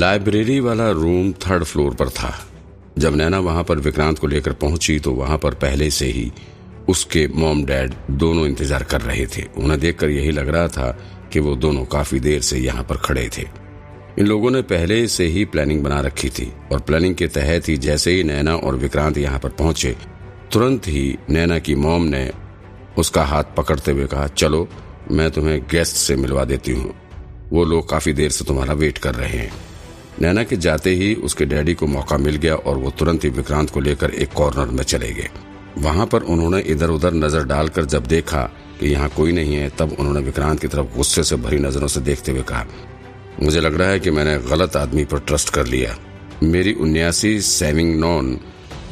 Library वाला room third floor पर था। जब नैना वहाँ पर विक्रांत को लेकर पहुँची तो वहाँ पर पहले से ही उसके मॉम डैड दोनों इंतज़ार कर रहे थे। उन्हें देखकर यही लग रहा था कि वो दोनों काफ़ी देर से यहाँ पर खड़े थे। इन लोगों ने पहले से ही प्लानिंग बना रखी थी, और प्लानिंग के तहत ही जैसे ही नैना और विक्रांत यहाँ पर पहुँचे, तुरंत ही नैना की मॉम ने उसका हाथ पकड़ते हुए कहा, चलो, मैं तुम्हें गेस्ट से मिलवा देती हूँ। वो लोग काफ़ी देर से तुम्हारा वेट कर रहे हैं। नैना के जाते ही उसके डैडी को मौका मिल गया और वो तुरंत ही विक्रांत को लेकर एक कॉर्नर में चले गए। वहाँ पर उन्होंने इधर उधर नज़र डालकर जब देखा कि यहाँ कोई नहीं है, तब उन्होंने विक्रांत की तरफ़ गुस्से से भरी नज़रों से देखते हुए कहा, मुझे लग रहा है कि मैंने गलत आदमी पर ट्रस्ट कर लिया। मेरी उन्यासी सेविंग नॉन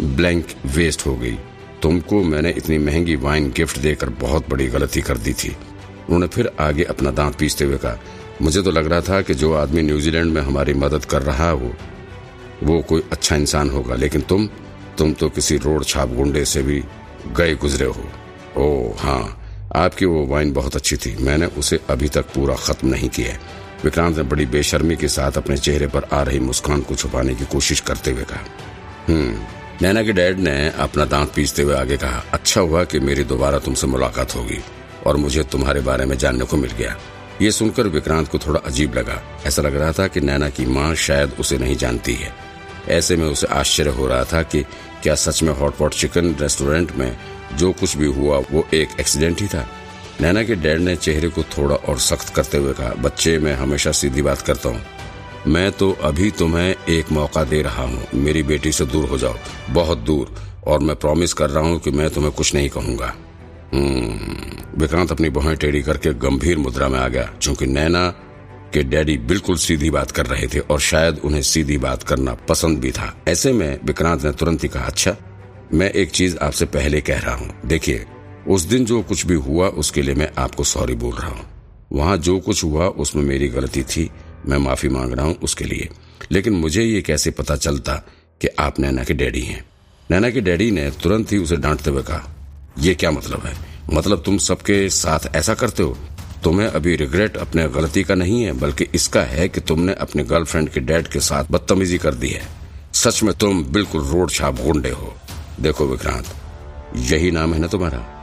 ब्लैंक वेस्ट हो गई। तुमको मैंने इतनी महँगी वाइन गिफ्ट देकर बहुत बड़ी गलती कर दी थी। उन्होंने फिर आगे अपना दांत पीसते हुए कहा मुझे तो लग रहा था कि जो आदमी न्यूजीलैंड में हमारी मदद कर रहा हो वो कोई अच्छा इंसान होगा, लेकिन तुम तुम तो किसी रोड छाप गुंडे से भी गए गुजरे हो। ओ हाँ आपकी वो वाइन बहुत अच्छी थी, मैंने उसे अभी तक पूरा खत्म नहीं किया विक्रांत ने बड़ी बेशर्मी के साथ अपने चेहरे पर आ रही मुस्कान को छुपाने की कोशिश करते हुए कहा हम्म नैना के डैड ने अपना दांत पीसते हुए आगे कहा अच्छा हुआ कि मेरी दोबारा तुमसे मुलाकात होगी, और मुझे तुम्हारे बारे में जानने को मिल गया। ये सुनकर विक्रांत को थोड़ा अजीब लगा। ऐसा लग रहा था कि नैना की माँ शायद उसे नहीं जानती है। ऐसे में उसे आश्चर्य हो रहा था कि क्या सच में हॉटपॉट चिकन रेस्टोरेंट में जो कुछ भी हुआ, वो एक एक्सीडेंट ही था। नैना के डैड ने चेहरे को थोड़ा और सख्त करते हुए कहा, बच्चे, मैं हमेशा सीधी बात करता हूँ। मैं तो अभी तुम्हें एक मौका दे रहा हूँ। मेरी बेटी से दूर हो जाओ, बहुत दूर। और मैं प्रॉमिस कर रहा हूँ कि मैं तुम्हें कुछ नहीं कहूँगा। विक्रांत अपनी बहुएँ टेढ़ी करके गंभीर मुद्रा में आ गया, क्योंकि नैना के डैडी बिल्कुल सीधी बात कर रहे थे और शायद उन्हें सीधी बात करना पसंद भी था। ऐसे में विक्रांत ने तुरंत ही कहा अच्छा मैं एक चीज़ आपसे पहले कह रहा हूँ। देखिए, उस दिन जो कुछ भी हुआ, उसके लिए मैं आपको सॉरी बोल रहा हूँ। वहाँ जो कुछ हुआ, उसमें मेरी गलती थी, मैं माफ़ी मांग रहा हूँ उसके लिए। लेकिन मुझे ये कैसे पता चलता कि आप नैना के डैडी हैं? नैना के डैडी ने तुरंत ही उसे डांटते हुए कहा ये क्या मतलब है? मतलब तुम सबके साथ ऐसा करते हो? तुम्हें अभी रिग्रेट अपने गलती का नहीं है, बल्कि इसका है कि तुमने अपने गर्लफ्रेंड के डैड के साथ बदतमीजी कर दी है। सच में तुम बिल्कुल रोड छाप गुंडे हो। देखो विक्रांत, यही नाम है ना तुम्हारा?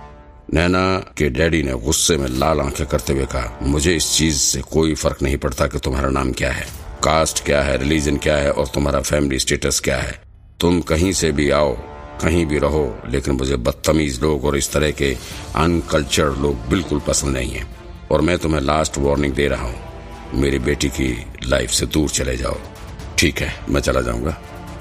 नैना के डैडी ने गुस्से में लाल आँखें करते हुए कहा, मुझे इस चीज़ से कोई फ़र्क नहीं पड़ता कि तुम्हारा नाम क्या है। कास्ट क्या है रिलीजन क्या है और तुम्हारा फैमिली स्टेटस क्या है। तुम कहीं से भी आओ कहीं भी रहो, लेकिन मुझे बदतमीज लोग और इस तरह के अनकल्चर लोग बिल्कुल पसंद नहीं है। और मैं तुम्हें लास्ट वार्निंग दे रहा हूँ, मेरी बेटी की लाइफ से दूर चले जाओ। ठीक है, मैं चला जाऊँगा।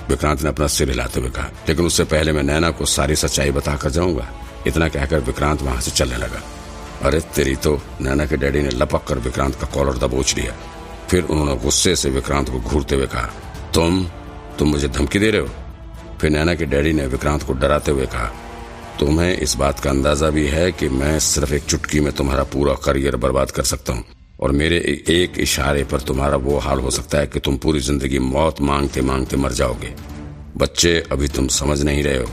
विक्रांत ने अपना सिर हिलाते हुए कहा, लेकिन उससे पहले मैं नैना को सारी सच्चाई बताकर जाऊँगा। इतना कहकर विक्रांत वहाँ से चलने लगा। अरे, तेरी तो नैना के डैडी ने लपक कर विक्रांत का कॉलर दबोच लिया। फिर उन्होंने गुस्से से विक्रांत को घूरते हुए कहा, तुम तुम मुझे धमकी दे रहे हो? फिर नैना के डैडी ने विक्रांत को डराते हुए कहा, तुम्हें इस बात का अंदाज़ा भी है कि मैं सिर्फ़ एक चुटकी में तुम्हारा पूरा करियर बर्बाद कर सकता हूँ और मेरे एक इशारे पर तुम्हारा वो हाल हो सकता है कि तुम पूरी ज़िंदगी मौत मांगते मांगते मर जाओगे। बच्चे, अभी तुम समझ नहीं रहे हो।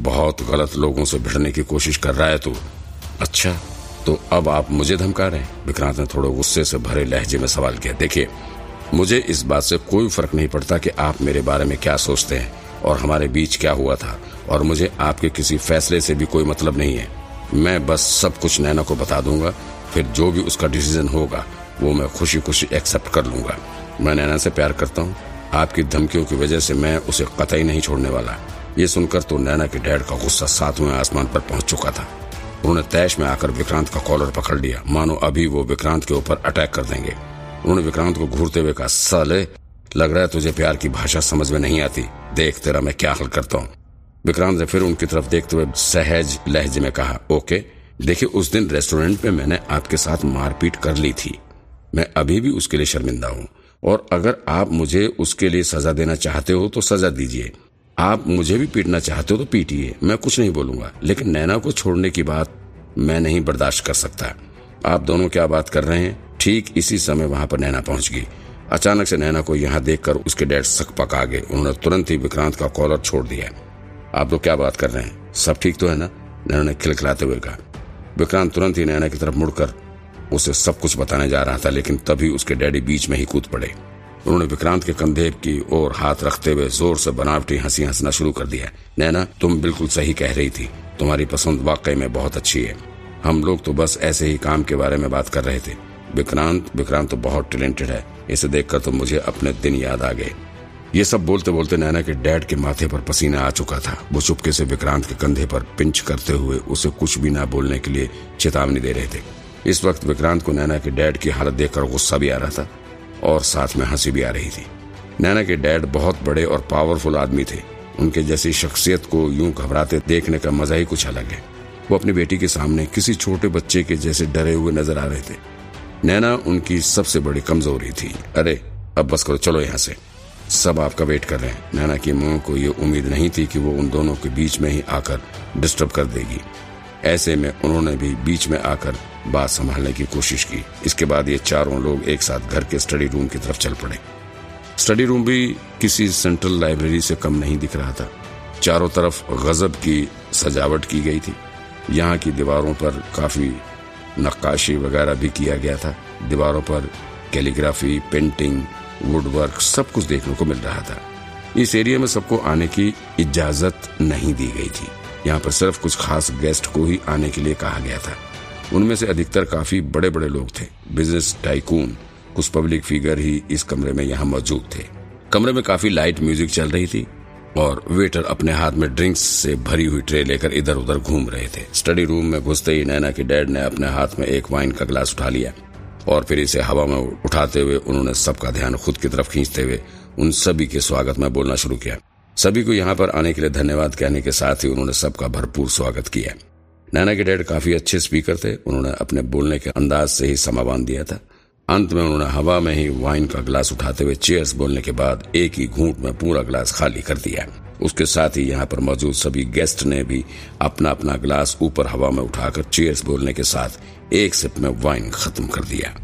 बहुत गलत लोगों से भिड़ने की कोशिश कर रहा है तू। अच्छा तो अब आप मुझे धमका रहे विक्रांत ने थोड़े गुस्से से भरे लहजे में सवाल किया, देखिए, मुझे इस बात से कोई फ़र्क नहीं पड़ता कि आप मेरे बारे में क्या सोचते हैं। और हमारे बीच क्या हुआ था? और मुझे आपके किसी फैसले से भी कोई मतलब नहीं है। मैं बस सब कुछ नैना को बता दूँगा, फिर जो भी उसका डिसीज़न होगा, वो मैं खुशी खुशी एक्सेप्ट कर लूँगा। मैं नैना से प्यार करता हूँ। आपकी धमकियों की वजह से मैं उसे कतई नहीं छोड़ने वाला। ये सुनकर तो नैना के डैड का गुस्सा सातवें आसमान पर पहुँच चुका था। उन्होंने तैश में आकर विक्रांत का कॉलर पकड़ लिया। मानो अभी वो विक्रांत के ऊपर अटैक कर देंगे। उन्होंने विक्रांत को घूरते हुए कहा, साले लग रहा है तुझे प्यार की भाषा समझ में नहीं आती। देख तेरा मैं क्या हल करता हूँ। विक्रांत ने फिर उनकी तरफ़ देखते हुए सहज लहजे में कहा, ओके, देखिए उस दिन रेस्टोरेंट में मैंने आपके साथ मारपीट कर ली थी। मैं अभी भी उसके लिए शर्मिंदा हूँ। और अगर आप मुझे उसके लिए सजा देना चाहते हो तो सजा दीजिए। आप मुझे भी पीटना चाहते हो तो पीटिए। मैं कुछ नहीं बोलूँगा। लेकिन नैना को छोड़ने की बात मैं नहीं बर्दाश्त कर सकता। आप दोनों क्या बात कर रहे हैं? ठीक इसी समय वहाँ पर नैना पहुँच गई। अचानक से नैना को यहाँ देखकर उसके डैड सक पका गए। उन्होंने तुरंत ही विक्रांत का कॉलर छोड़ दिया। आप लोग क्या बात कर रहे हैं? सब ठीक तो है ना? नैना ने खिलखिलाते हुए कहा। विक्रांत तुरंत ही नैना की तरफ़ मुड़कर उसे सब कुछ बताने जा रहा था, लेकिन तभी उसके डैडी बीच में ही कूद पड़े। उन्होंने विक्रांत के कंधे की ओर हाथ रखते हुए ज़ोर से बनावटी हँसी हंसना शुरू कर दिया। नैना, तुम बिल्कुल सही कह रही थी। तुम्हारी पसंद वाकई में बहुत अच्छी है। हम लोग तो बस ऐसे ही काम के बारे में बात कर रहे थे। विक्रांत विक्रांत तो बहुत टैलेंटेड है। इसे देखकर तो मुझे अपने दिन याद आ गए। ये सब बोलते बोलते नैना के डैड के माथे पर पसीना आ चुका था। वो चुपके से विक्रांत के कंधे पर पिंच करते हुए उसे कुछ भी ना बोलने के लिए चेतावनी दे रहे थे। इस वक्त विक्रांत को नैना के डैड की हालत देखकर गुस्सा भी आ रहा था और साथ में हँसी भी आ रही थी। नैना के डैड बहुत बड़े और पावरफुल आदमी थे। उनके जैसी शख्सियत को यूँ घबराते देखने का मज़ा ही कुछ अलग है। वो अपनी बेटी के सामने किसी छोटे बच्चे के जैसे डरे हुए नज़र आ रहे थे। नैना उनकी सबसे बड़ी कमज़ोरी थी। अरे, अब बस करो, चलो यहाँ से। सब आपका वेट कर रहे हैं। नैना की माँ को ये उम्मीद नहीं थी कि वो उन दोनों के बीच में ही आकर डिस्टर्ब कर देगी। ऐसे में उन्होंने भी बीच में आकर बात संभालने की कोशिश की। इसके बाद ये चारों लोग एक साथ घर के स्टडी रूम की तरफ़ चल पड़े। स्टडी रूम भी किसी सेंट्रल लाइब्रेरी से कम नहीं दिख रहा था। चारों तरफ़ गजब की सजावट की गई थी। यहाँ की दीवारों पर काफ़ी नक्काशी वगैरह भी किया गया था। दीवारों पर कैलीग्राफी, पेंटिंग, वुडवर्क सब कुछ देखने को मिल रहा था। इस एरिया में सबको आने की इजाज़त नहीं दी गई थी। यहाँ पर सिर्फ़ कुछ खास गेस्ट को ही आने के लिए कहा गया था। उनमें से अधिकतर काफ़ी बड़े बड़े लोग थे। बिज़नेस टाइकून कुछ पब्लिक फिगर ही इस कमरे में यहाँ मौजूद थे। कमरे में काफ़ी लाइट म्यूज़िक चल रही थी। और वेटर अपने हाथ में ड्रिंक्स से भरी हुई ट्रे लेकर इधर उधर घूम रहे थे। स्टडी रूम में घुसते ही नैना के डैड ने अपने हाथ में एक वाइन का ग्लास उठा लिया और फिर इसे हवा में उठाते हुए उन्होंने सबका ध्यान खुद की तरफ़ खींचते हुए उन सभी के स्वागत में बोलना शुरू किया। सभी को यहाँ पर आने के लिए धन्यवाद कहने के साथ ही उन्होंने सबका भरपूर स्वागत किया। नैना के डैड काफ़ी अच्छे स्पीकर थे। उन्होंने अपने बोलने के अंदाज से ही समा बाँध दिया था। अंत में उन्होंने हवा में ही वाइन का ग्लास उठाते हुए चेयर्स बोलने के बाद एक ही घूंट में पूरा ग्लास खाली कर दिया। उसके साथ ही यहाँ पर मौजूद सभी गेस्ट ने भी अपना अपना ग्लास ऊपर हवा में उठाकर चेयर्स बोलने के साथ एक सिप में वाइन खत्म कर दिया।